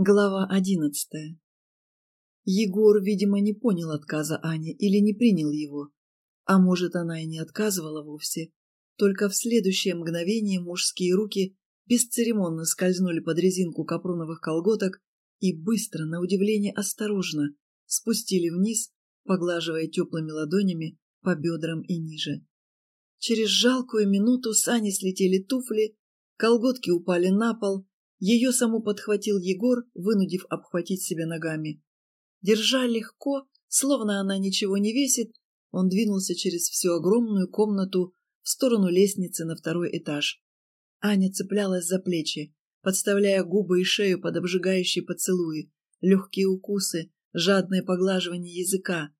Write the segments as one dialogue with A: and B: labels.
A: Глава одиннадцатая. Егор, видимо, не понял отказа Ани или не принял его. А может, она и не отказывала вовсе. Только в следующее мгновение мужские руки бесцеремонно скользнули под резинку капруновых колготок и быстро, на удивление осторожно, спустили вниз, поглаживая теплыми ладонями по бедрам и ниже. Через жалкую минуту с Ани слетели туфли, колготки упали на пол, ее саму подхватил Егор, вынудив обхватить себя ногами. Держа легко, словно она ничего не весит, он двинулся через всю огромную комнату в сторону лестницы на второй этаж. Аня цеплялась за плечи, подставляя губы и шею под обжигающие поцелуи, легкие укусы, жадное поглаживание языка.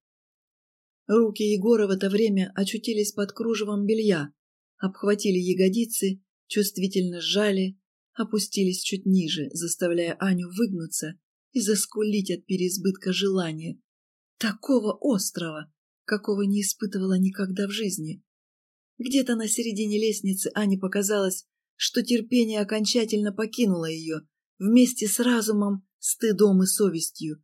A: Руки Егора в это время очутились под кружевом белья, обхватили ягодицы, чувствительно сжали, опустились чуть ниже, заставляя Аню выгнуться и заскулить от переизбытка желания. Такого острого, какого не испытывала никогда в жизни. Где-то на середине лестницы Ане показалось, что терпение окончательно покинуло ее, вместе с разумом, стыдом и совестью.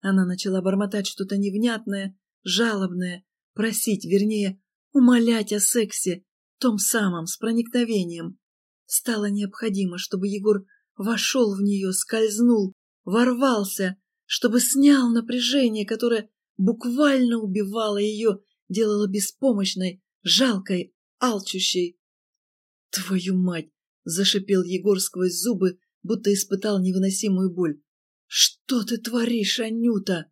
A: Она начала бормотать что-то невнятное, жалобное, просить, вернее, умолять о сексе, том самом, с проникновением. Стало необходимо, чтобы Егор вошел в нее, скользнул, ворвался, чтобы снял напряжение, которое буквально убивало ее, делало беспомощной, жалкой, алчущей. «Твою мать!» — зашипел Егор сквозь зубы, будто испытал невыносимую боль. «Что ты творишь, Анюта?»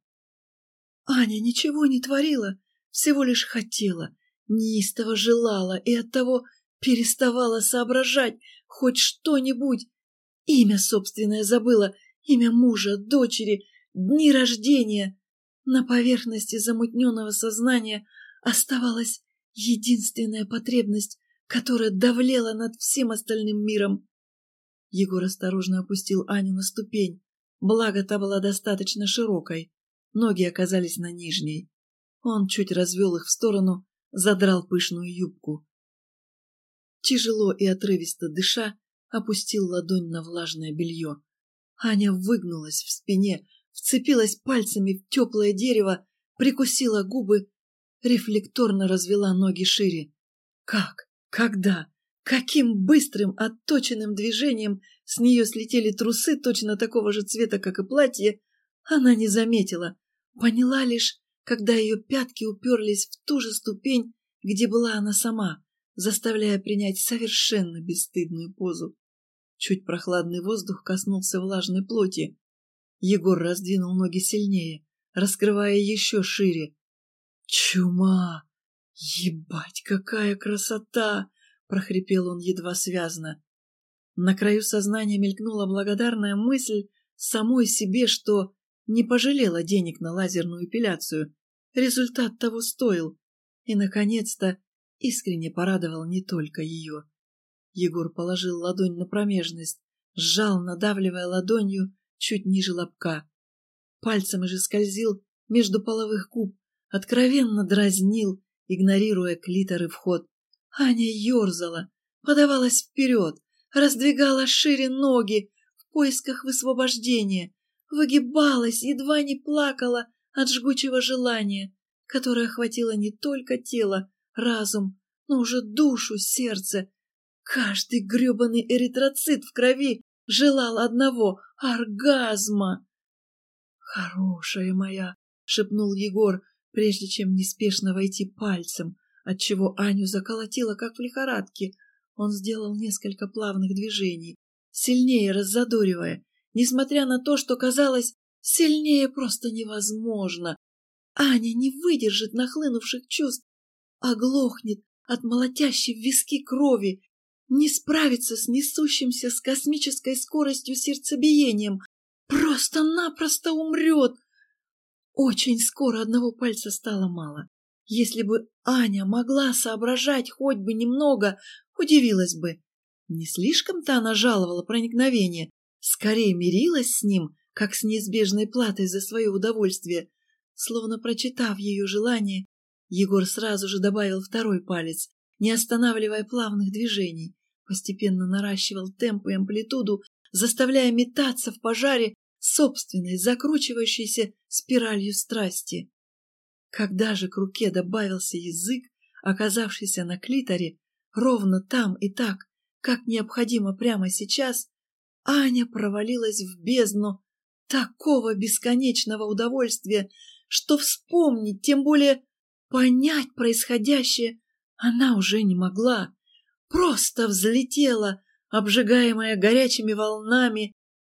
A: Аня ничего не творила, всего лишь хотела, неистово желала и оттого переставала соображать хоть что-нибудь. Имя собственное забыла, имя мужа, дочери, дни рождения. На поверхности замутненного сознания оставалась единственная потребность, которая давлела над всем остальным миром. Егор осторожно опустил Аню на ступень, благо та была достаточно широкой. Ноги оказались на нижней. Он чуть развел их в сторону, задрал пышную юбку. Тяжело и отрывисто дыша, опустил ладонь на влажное белье. Аня выгнулась в спине, вцепилась пальцами в теплое дерево, прикусила губы, рефлекторно развела ноги шире. Как? Когда? Каким быстрым, отточенным движением с нее слетели трусы точно такого же цвета, как и платье, она не заметила. Поняла лишь, когда ее пятки уперлись в ту же ступень, где была она сама заставляя принять совершенно бесстыдную позу. Чуть прохладный воздух коснулся влажной плоти. Егор раздвинул ноги сильнее, раскрывая еще шире. «Чума! Ебать, какая красота!» — прохрипел он едва связно. На краю сознания мелькнула благодарная мысль самой себе, что не пожалела денег на лазерную эпиляцию. Результат того стоил. И, наконец-то, искренне порадовал не только ее. Егор положил ладонь на промежность, сжал, надавливая ладонью чуть ниже лобка. Пальцем же скользил между половых губ, откровенно дразнил, игнорируя клитор и вход. Аня ерзала, подавалась вперед, раздвигала шире ноги в поисках высвобождения, выгибалась, едва не плакала от жгучего желания, которое охватило не только тело, разум, но уже душу, сердце. Каждый гребаный эритроцит в крови желал одного — оргазма. «Хорошая моя!» — шепнул Егор, прежде чем неспешно войти пальцем, отчего Аню заколотило, как в лихорадке. Он сделал несколько плавных движений, сильнее раззадоривая, несмотря на то, что казалось, сильнее просто невозможно. Аня не выдержит нахлынувших чувств оглохнет от молотящей в виски крови, не справится с несущимся с космической скоростью сердцебиением, просто-напросто умрет. Очень скоро одного пальца стало мало. Если бы Аня могла соображать хоть бы немного, удивилась бы. Не слишком-то она жаловала проникновение, скорее мирилась с ним, как с неизбежной платой за свое удовольствие, словно прочитав ее желание Егор сразу же добавил второй палец, не останавливая плавных движений, постепенно наращивал темп и амплитуду, заставляя метаться в пожаре собственной закручивающейся спиралью страсти. Когда же к руке добавился язык, оказавшийся на клиторе, ровно там и так, как необходимо прямо сейчас, Аня провалилась в бездну такого бесконечного удовольствия, что вспомнить, тем более понять происходящее, она уже не могла. Просто взлетела, обжигаемая горячими волнами,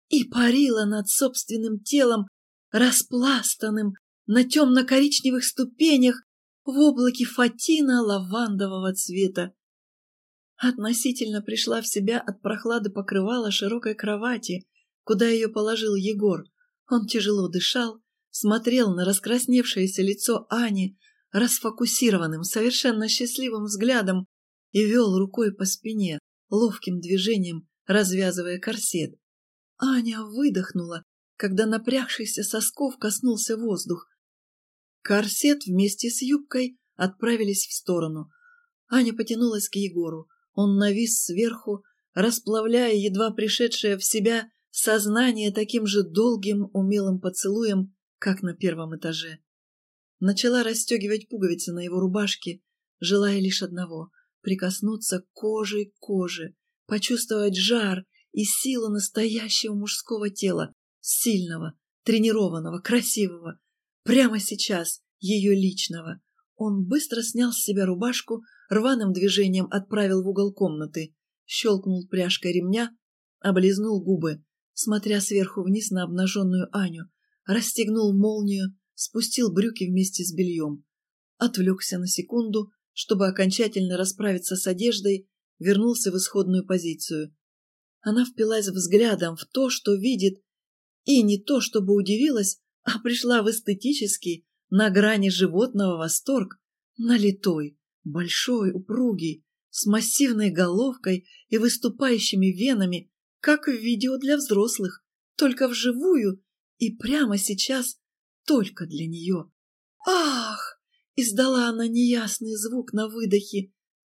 A: и парила над собственным телом, распластанным на темно-коричневых ступенях в облаке фатина лавандового цвета. Относительно пришла в себя от прохлады покрывала широкой кровати, куда ее положил Егор. Он тяжело дышал, смотрел на раскрасневшееся лицо Ани расфокусированным, совершенно счастливым взглядом и вел рукой по спине, ловким движением развязывая корсет. Аня выдохнула, когда напрягшийся сосков коснулся воздух. Корсет вместе с юбкой отправились в сторону. Аня потянулась к Егору. Он навис сверху, расплавляя едва пришедшее в себя сознание таким же долгим умелым поцелуем, как на первом этаже. Начала расстегивать пуговицы на его рубашке, желая лишь одного — прикоснуться кожей к коже, почувствовать жар и силу настоящего мужского тела, сильного, тренированного, красивого, прямо сейчас, ее личного. Он быстро снял с себя рубашку, рваным движением отправил в угол комнаты, щелкнул пряжкой ремня, облизнул губы, смотря сверху вниз на обнаженную Аню, расстегнул молнию, спустил брюки вместе с бельем. Отвлекся на секунду, чтобы окончательно расправиться с одеждой, вернулся в исходную позицию. Она впилась взглядом в то, что видит, и не то, чтобы удивилась, а пришла в эстетический, на грани животного восторг, налитой, большой, упругий, с массивной головкой и выступающими венами, как в видео для взрослых, только вживую и прямо сейчас только для нее. «Ах!» — издала она неясный звук на выдохе.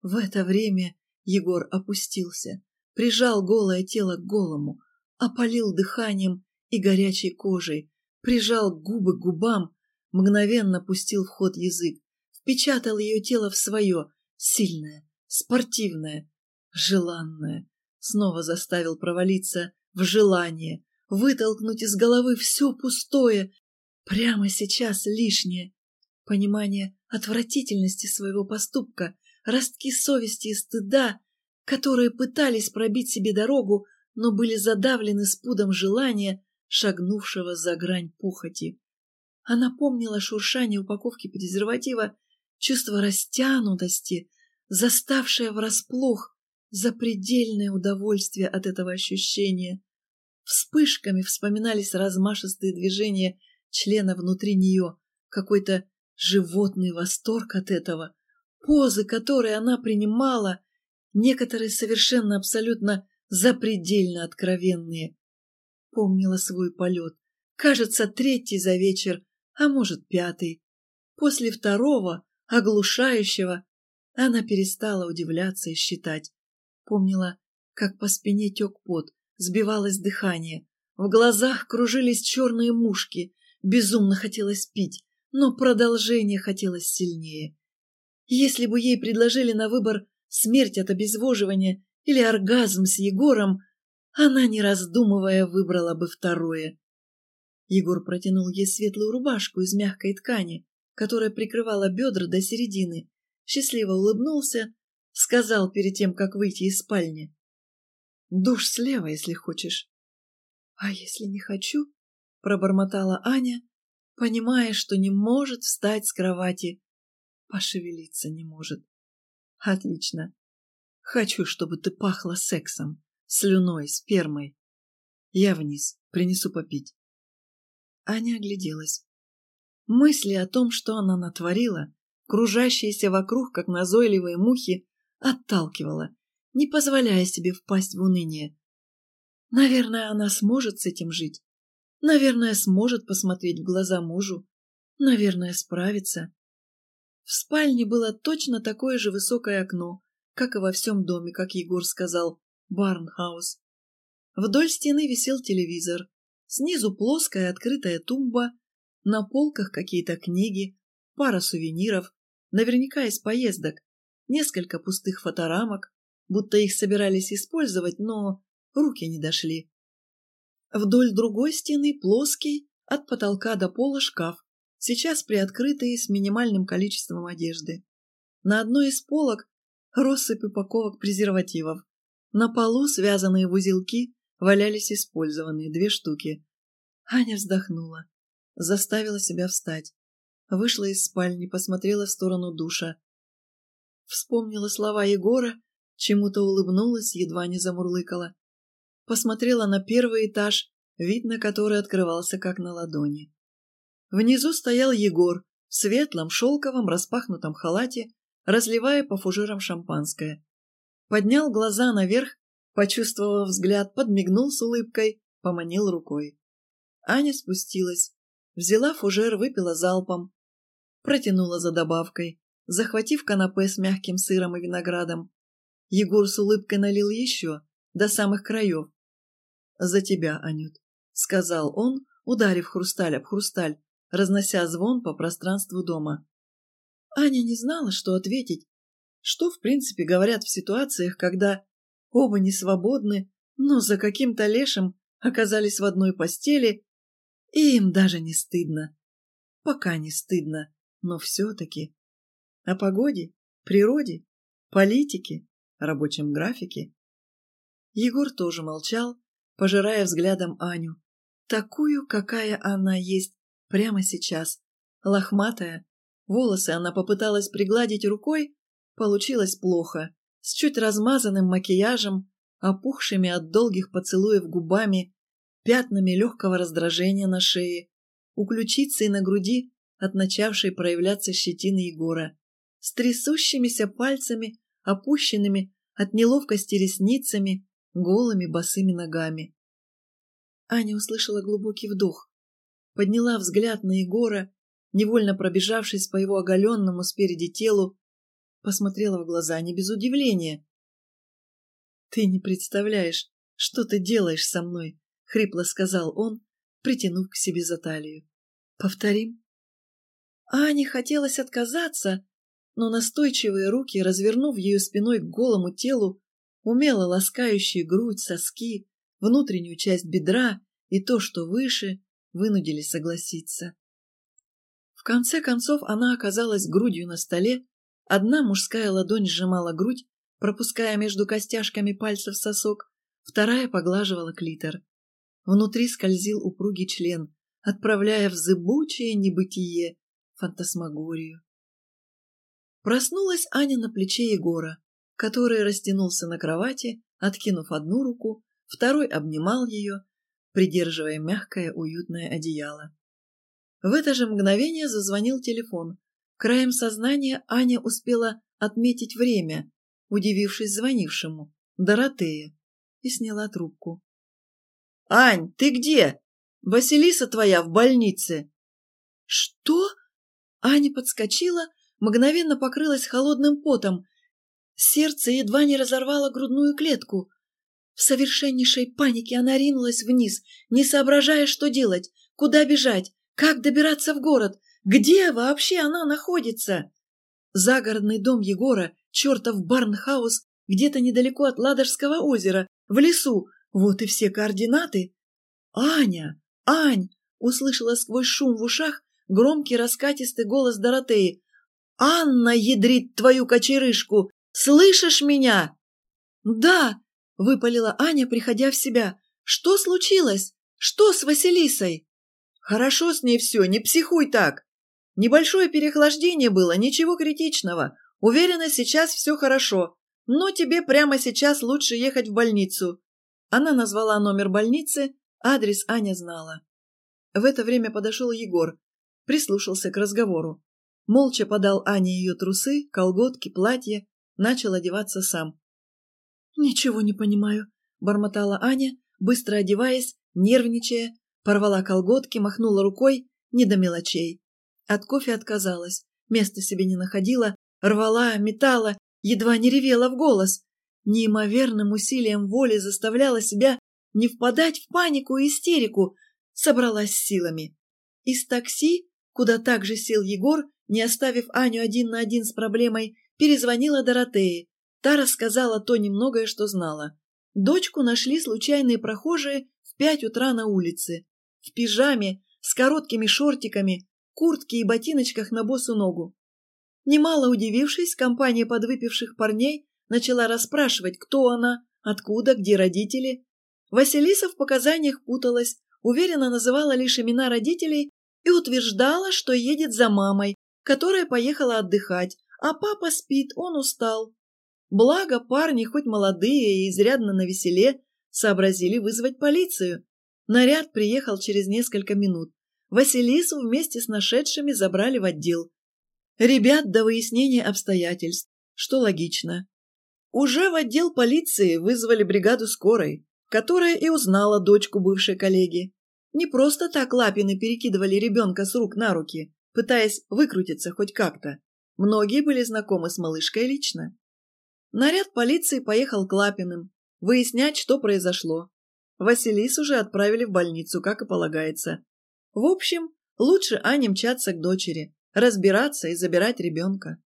A: В это время Егор опустился, прижал голое тело к голому, опалил дыханием и горячей кожей, прижал губы к губам, мгновенно пустил в ход язык, впечатал ее тело в свое, сильное, спортивное, желанное, снова заставил провалиться в желание, вытолкнуть из головы все пустое, прямо сейчас лишнее. Понимание отвратительности своего поступка, ростки совести и стыда, которые пытались пробить себе дорогу, но были задавлены спудом желания, шагнувшего за грань пухоти. Она помнила шуршание упаковки презерватива, чувство растянутости, заставшее врасплох запредельное удовольствие от этого ощущения. Вспышками вспоминались размашистые движения члена внутри нее, какой-то животный восторг от этого, позы, которые она принимала, некоторые совершенно абсолютно запредельно откровенные. Помнила свой полет, кажется, третий за вечер, а может, пятый. После второго, оглушающего, она перестала удивляться и считать. Помнила, как по спине тек пот, сбивалось дыхание. В глазах кружились черные мушки. Безумно хотелось пить, но продолжение хотелось сильнее. Если бы ей предложили на выбор смерть от обезвоживания или оргазм с Егором, она, не раздумывая, выбрала бы второе. Егор протянул ей светлую рубашку из мягкой ткани, которая прикрывала бедра до середины, счастливо улыбнулся сказал перед тем, как выйти из спальни. «Душ слева, если хочешь». «А если не хочу?» — пробормотала Аня, понимая, что не может встать с кровати. Пошевелиться не может. «Отлично. Хочу, чтобы ты пахла сексом, слюной, спермой. Я вниз, принесу попить». Аня огляделась. Мысли о том, что она натворила, кружащиеся вокруг, как назойливые мухи, отталкивала, не позволяя себе впасть в уныние. Наверное, она сможет с этим жить. Наверное, сможет посмотреть в глаза мужу. Наверное, справится. В спальне было точно такое же высокое окно, как и во всем доме, как Егор сказал, Барнхаус. Вдоль стены висел телевизор. Снизу плоская открытая тумба, на полках какие-то книги, пара сувениров, наверняка из поездок, несколько пустых фоторамок, будто их собирались использовать, но руки не дошли. Вдоль другой стены плоский, от потолка до пола шкаф, сейчас приоткрытый с минимальным количеством одежды. На одной из полок россыпь упаковок презервативов. На полу, связанные в узелки, валялись использованные две штуки. Аня вздохнула, заставила себя встать. Вышла из спальни, посмотрела в сторону душа. Вспомнила слова Егора, чему-то улыбнулась, едва не замурлыкала. Посмотрела на первый этаж, вид на который открывался как на ладони. Внизу стоял Егор в светлом, шелковом, распахнутом халате, разливая по фужерам шампанское. Поднял глаза наверх, почувствовав взгляд, подмигнул с улыбкой, поманил рукой. Аня спустилась, взяла фужер, выпила залпом, протянула за добавкой, захватив канапе с мягким сыром и виноградом. Егор с улыбкой налил еще, до самых краев. «За тебя, Анют», — сказал он, ударив хрусталь об хрусталь, разнося звон по пространству дома. Аня не знала, что ответить, что, в принципе, говорят в ситуациях, когда оба не свободны, но за каким-то лешим оказались в одной постели, и им даже не стыдно. Пока не стыдно, но все-таки. О погоде, природе, политике, рабочем графике. Егор тоже молчал, пожирая взглядом Аню. Такую, какая она есть прямо сейчас. Лохматая. Волосы она попыталась пригладить рукой, получилось плохо. С чуть размазанным макияжем, опухшими от долгих поцелуев губами, пятнами легкого раздражения на шее, у ключицы и на груди от начавшей проявляться щетины Егора, с трясущимися пальцами, опущенными от неловкости ресницами, голыми босыми ногами. Аня услышала глубокий вдох, подняла взгляд на Егора, невольно пробежавшись по его оголенному спереди телу, посмотрела в глаза не без удивления. «Ты не представляешь, что ты делаешь со мной», — хрипло сказал он, притянув к себе за талию. «Повторим?» Ане хотелось отказаться, но настойчивые руки, развернув ее спиной к голому телу, умело ласкающие грудь, соски, внутреннюю часть бедра и то, что выше, вынудили согласиться. В конце концов она оказалась грудью на столе, одна мужская ладонь сжимала грудь, пропуская между костяшками пальцев сосок, вторая поглаживала клитор. Внутри скользил упругий член, отправляя в зыбучее небытие фантасмагорию. Проснулась Аня на плече Егора, который растянулся на кровати, откинув одну руку, второй обнимал ее, придерживая мягкое уютное одеяло. В это же мгновение зазвонил телефон. Краем сознания Аня успела отметить время, удивившись звонившему, Доротея, и сняла трубку. «Ань, ты где? Василиса твоя в больнице!» «Что?» Аня подскочила, мгновенно покрылась холодным потом. Сердце едва не разорвало грудную клетку. В совершеннейшей панике она ринулась вниз, не соображая, что делать, куда бежать, как добираться в город, где вообще она находится. Загородный дом Егора, чертов Барнхаус, где-то недалеко от Ладожского озера, в лесу. Вот и все координаты. «Аня! Ань!» — услышала сквозь шум в ушах громкий раскатистый голос Доротеи. «Анна ядрит твою кочерышку! Слышишь меня?» «Да!» — выпалила Аня, приходя в себя. «Что случилось? Что с Василисой?» «Хорошо с ней все, не психуй так. Небольшое переохлаждение было, ничего критичного. Уверена, сейчас все хорошо. Но тебе прямо сейчас лучше ехать в больницу». Она назвала номер больницы, адрес Аня знала. В это время подошел Егор, прислушался к разговору. Молча подал Ане ее трусы, колготки, платье, начал одеваться сам. «Ничего не понимаю», — бормотала Аня, быстро одеваясь, нервничая, порвала колготки, махнула рукой, не до мелочей. От кофе отказалась, места себе не находила, рвала, метала, едва не ревела в голос. Неимоверным усилием воли заставляла себя не впадать в панику и истерику, собралась силами. Из такси, куда также сел Егор, не оставив Аню один на один с проблемой, перезвонила Доротее. Та рассказала то немногое, что знала. Дочку нашли случайные прохожие в пять утра на улице. В пижаме, с короткими шортиками, куртке и ботиночках на босу ногу. Немало удивившись, компания подвыпивших парней начала расспрашивать, кто она, откуда, где родители. Василиса в показаниях путалась, уверенно называла лишь имена родителей и утверждала, что едет за мамой, которая поехала отдыхать, а папа спит, он устал. Благо парни, хоть молодые и изрядно навеселе, сообразили вызвать полицию. Наряд приехал через несколько минут. Василису вместе с нашедшими забрали в отдел. Ребят до выяснения обстоятельств, что логично. Уже в отдел полиции вызвали бригаду скорой, которая и узнала дочку бывшей коллеги. Не просто так Лапины перекидывали ребенка с рук на руки, пытаясь выкрутиться хоть как-то. Многие были знакомы с малышкой лично. Наряд полиции поехал к Лапиным, выяснять, что произошло. Василису уже отправили в больницу, как и полагается. В общем, лучше Ане мчаться к дочери, разбираться и забирать ребенка.